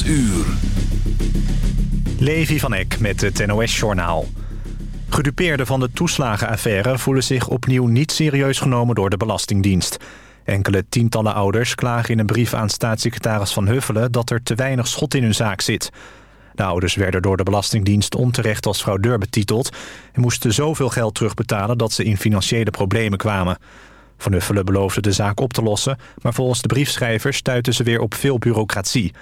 8 uur. Levi van Eck met het NOS-journaal. Gedupeerden van de toeslagenaffaire voelen zich opnieuw niet serieus genomen door de Belastingdienst. Enkele tientallen ouders klagen in een brief aan staatssecretaris Van Huffelen... dat er te weinig schot in hun zaak zit. De ouders werden door de Belastingdienst onterecht als fraudeur betiteld... en moesten zoveel geld terugbetalen dat ze in financiële problemen kwamen. Van Huffelen beloofde de zaak op te lossen... maar volgens de briefschrijvers stuiten ze weer op veel bureaucratie.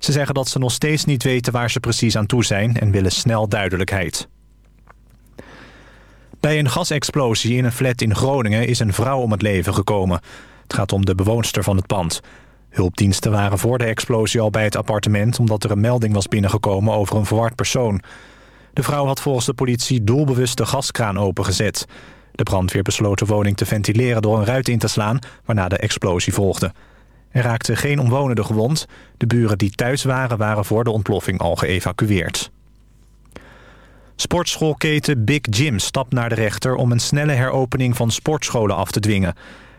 Ze zeggen dat ze nog steeds niet weten waar ze precies aan toe zijn... en willen snel duidelijkheid. Bij een gasexplosie in een flat in Groningen is een vrouw om het leven gekomen. Het gaat om de bewoonster van het pand. Hulpdiensten waren voor de explosie al bij het appartement... omdat er een melding was binnengekomen over een verward persoon. De vrouw had volgens de politie doelbewust de gaskraan opengezet. De brandweer besloot de woning te ventileren door een ruit in te slaan... waarna de explosie volgde. Er raakte geen omwonenden gewond. De buren die thuis waren, waren voor de ontploffing al geëvacueerd. Sportschoolketen Big Jim stapt naar de rechter... om een snelle heropening van sportscholen af te dwingen.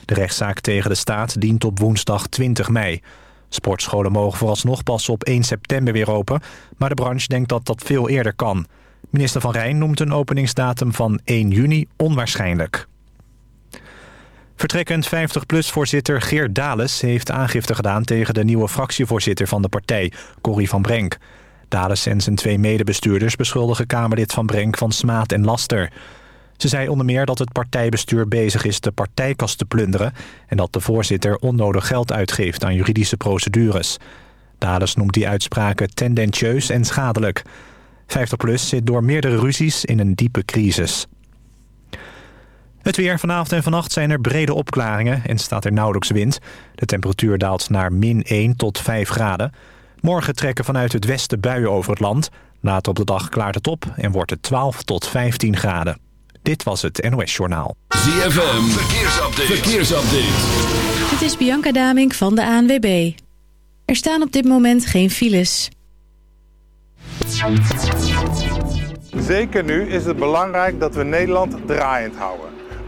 De rechtszaak tegen de staat dient op woensdag 20 mei. Sportscholen mogen vooralsnog pas op 1 september weer open... maar de branche denkt dat dat veel eerder kan. Minister Van Rijn noemt een openingsdatum van 1 juni onwaarschijnlijk. Vertrekkend 50PLUS-voorzitter Geert Dales heeft aangifte gedaan... tegen de nieuwe fractievoorzitter van de partij, Corrie van Brenk. Dales en zijn twee medebestuurders beschuldigen Kamerlid van Brenk van smaad en laster. Ze zei onder meer dat het partijbestuur bezig is de partijkast te plunderen... en dat de voorzitter onnodig geld uitgeeft aan juridische procedures. Dales noemt die uitspraken tendentieus en schadelijk. 50PLUS zit door meerdere ruzies in een diepe crisis. Het weer vanavond en vannacht zijn er brede opklaringen en staat er nauwelijks wind. De temperatuur daalt naar min 1 tot 5 graden. Morgen trekken vanuit het westen buien over het land. Later op de dag klaart het op en wordt het 12 tot 15 graden. Dit was het NOS Journaal. ZFM, verkeersupdate. verkeersupdate. Dit is Bianca Damink van de ANWB. Er staan op dit moment geen files. Zeker nu is het belangrijk dat we Nederland draaiend houden.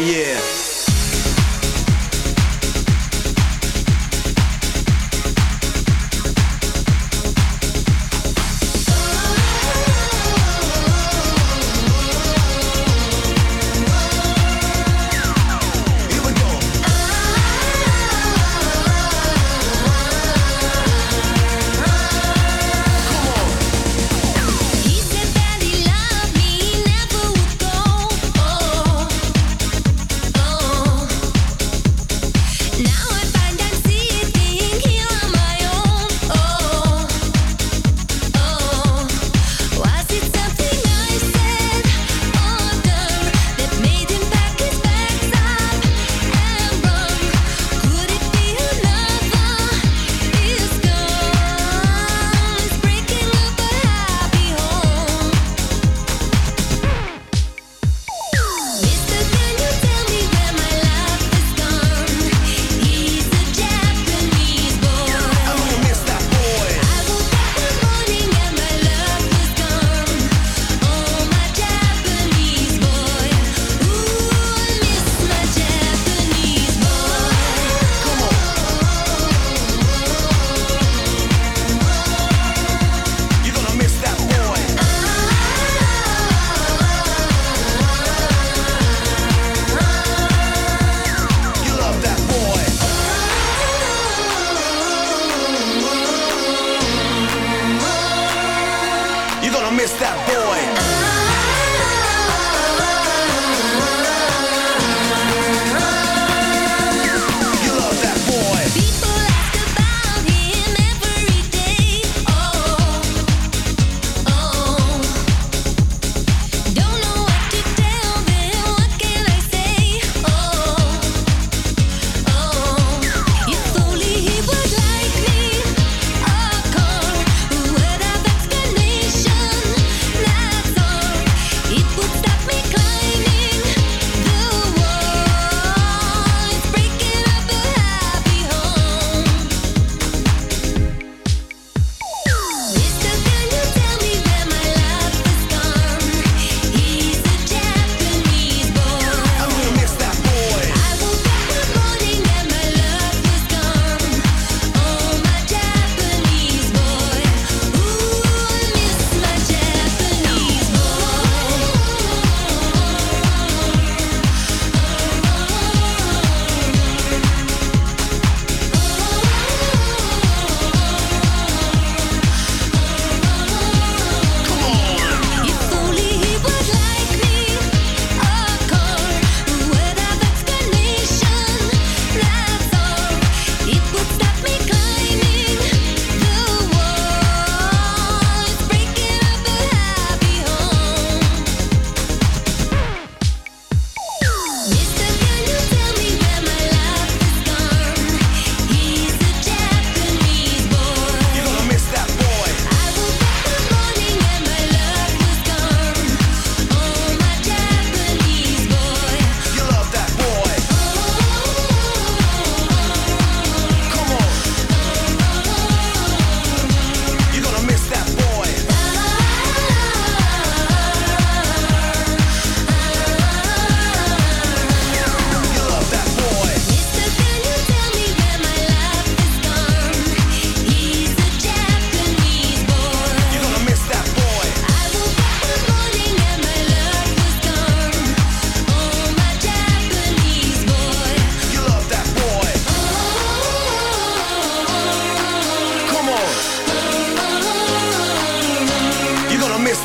Yeah.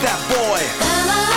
That boy.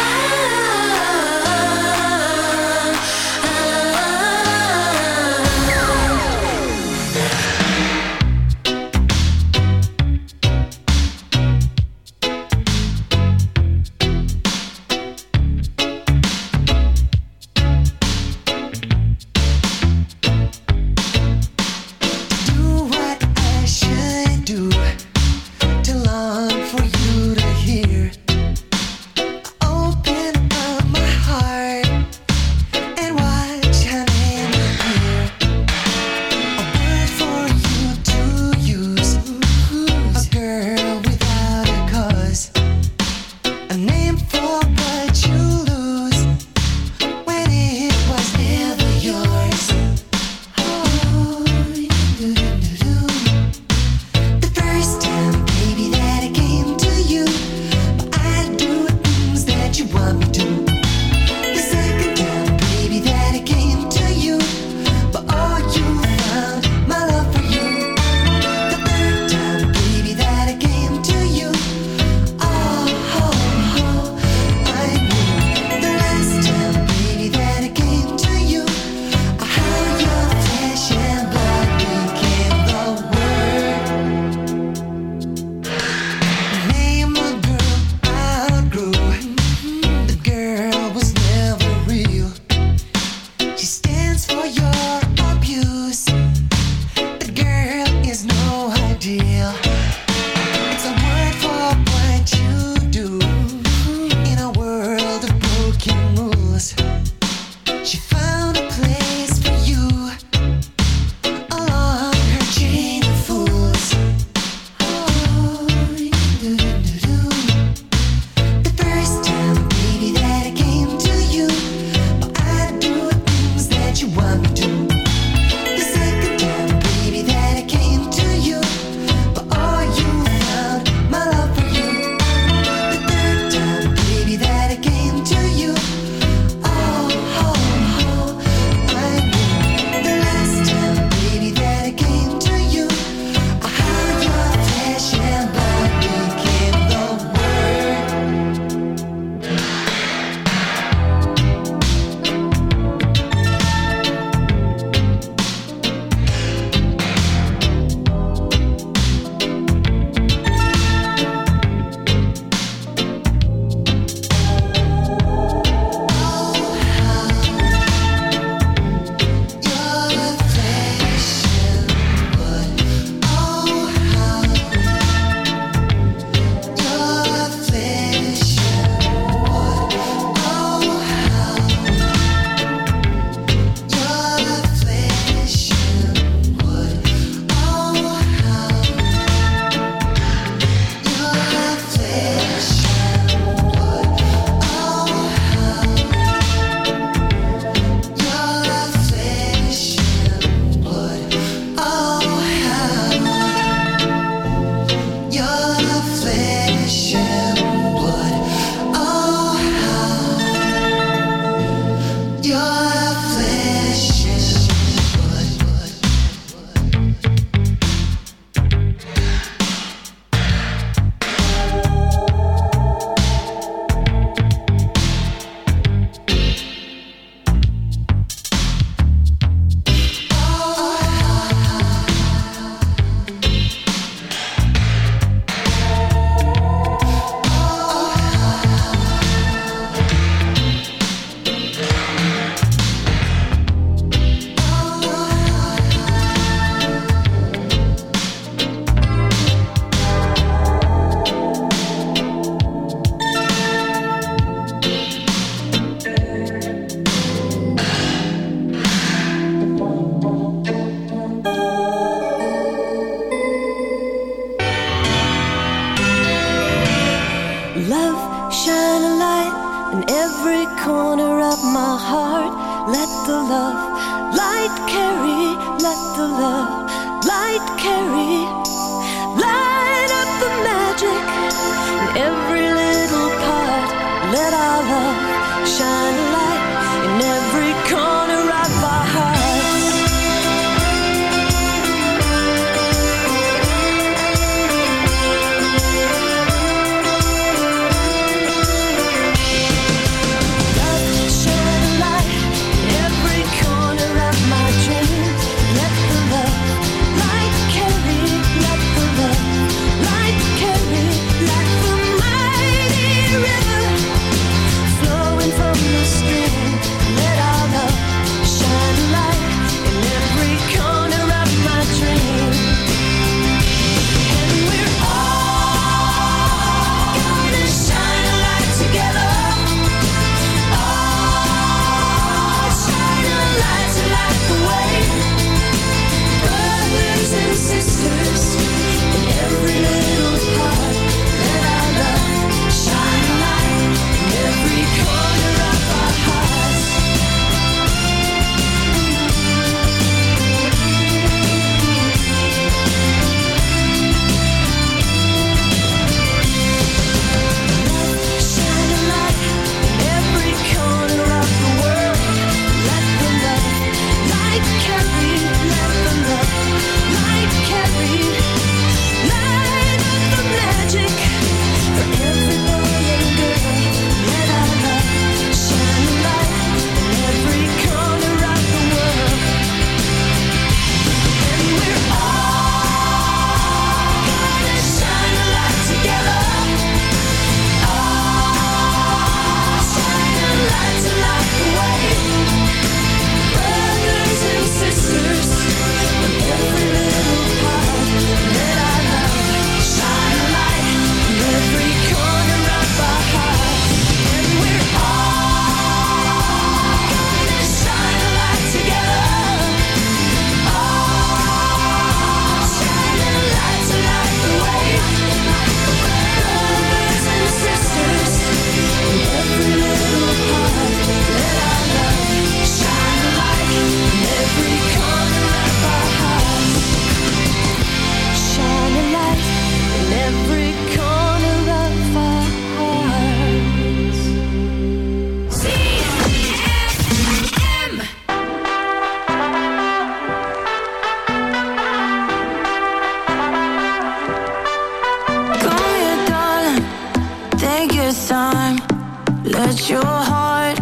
Let your heart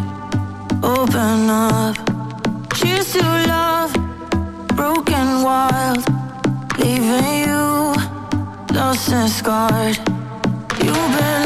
open up. Cheers to love, broken wild, leaving you lost and scarred. You've been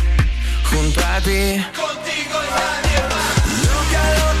contati Contigo y nadie más Lo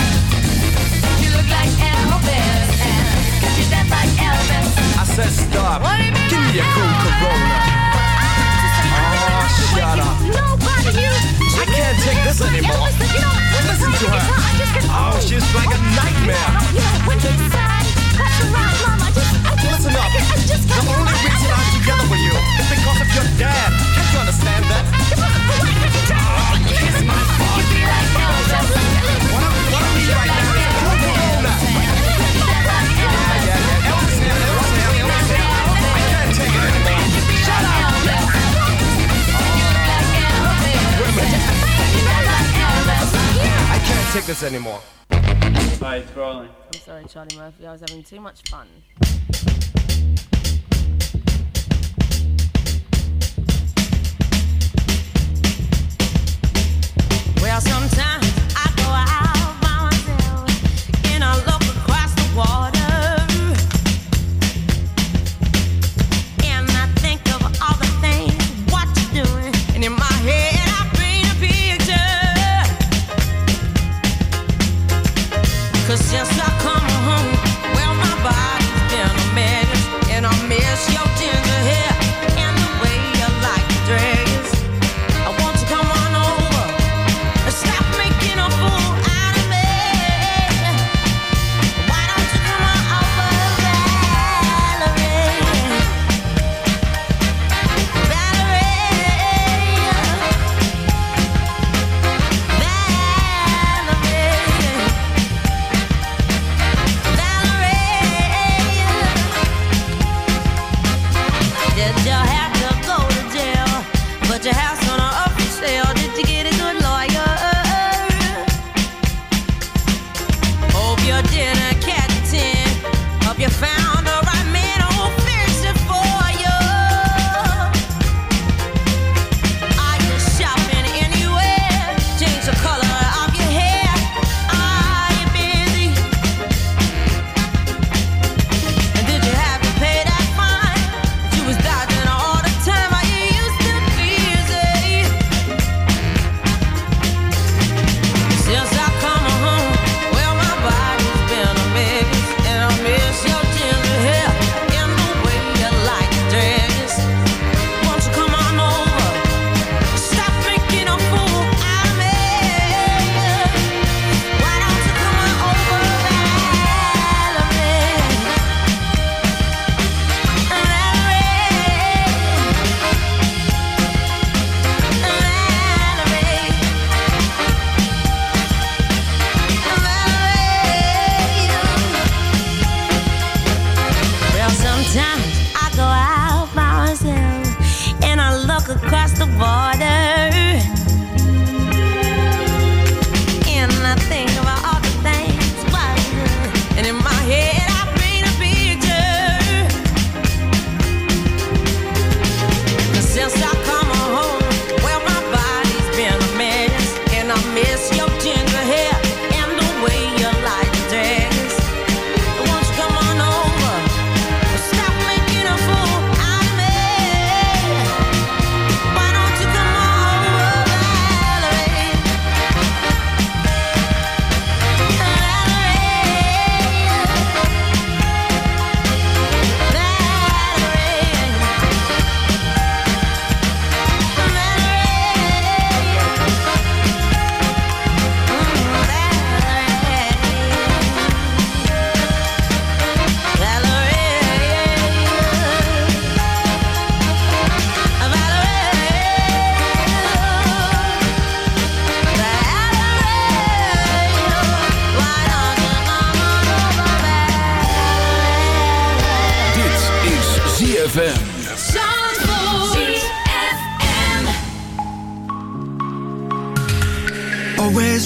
I stop. What do you mean Give me a cool Corona. Oh, shut up. Nobody you. I can't take this anymore. Elvis, you know, Listen to her. Oh, she's like a nightmare. You know, when he's sad, that's around, Mom. I just, I just, Listen up. The only reason I'm together with you is because of your dad. Can't you understand that? Ah, kiss my sorry, Charlie Murphy. I was having too much fun. Well, sometimes I go out by myself and I look across the water.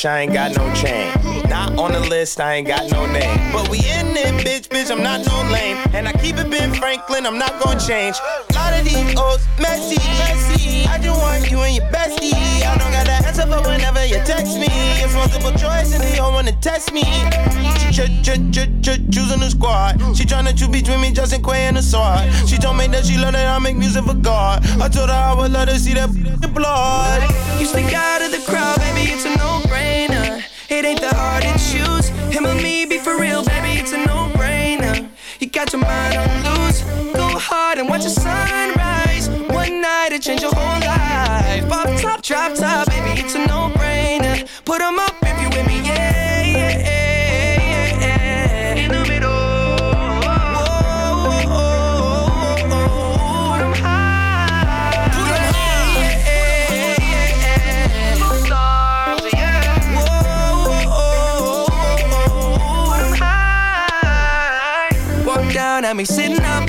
Rich, I ain't got no chain. Not on the list, I ain't got no name. But we in it, bitch, bitch, I'm not no lame. And I keep it Ben Franklin, I'm not gonna change. Of messy, messy. I just want you and your bestie. I don't got the answer for whenever you text me. It's multiple choice and they all wanna test me. Ch ch ch ch choosing the squad. She tryna choose between me, Justin Quavo and the sword. She told me that she love that I make music for God. I told her I would let her see that blood. You stick out of the crowd, baby, it's a no-brainer. It ain't that hard to choose. Him or me, be for real, baby, it's a no-brainer. You got your mind on loose. Hard and watch the sunrise. One night it changed your whole life. Pop top, drop top, baby, it's a no-brainer. Put 'em up if you with me, yeah, yeah, yeah, yeah. In the middle. Whoa, whoa, whoa, put 'em high. Put 'em high. Yeah, yeah, yeah. Stars, yeah. Whoa, put 'em high. Walk down at me sitting up.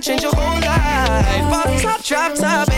change your whole life. Pop top, drop top,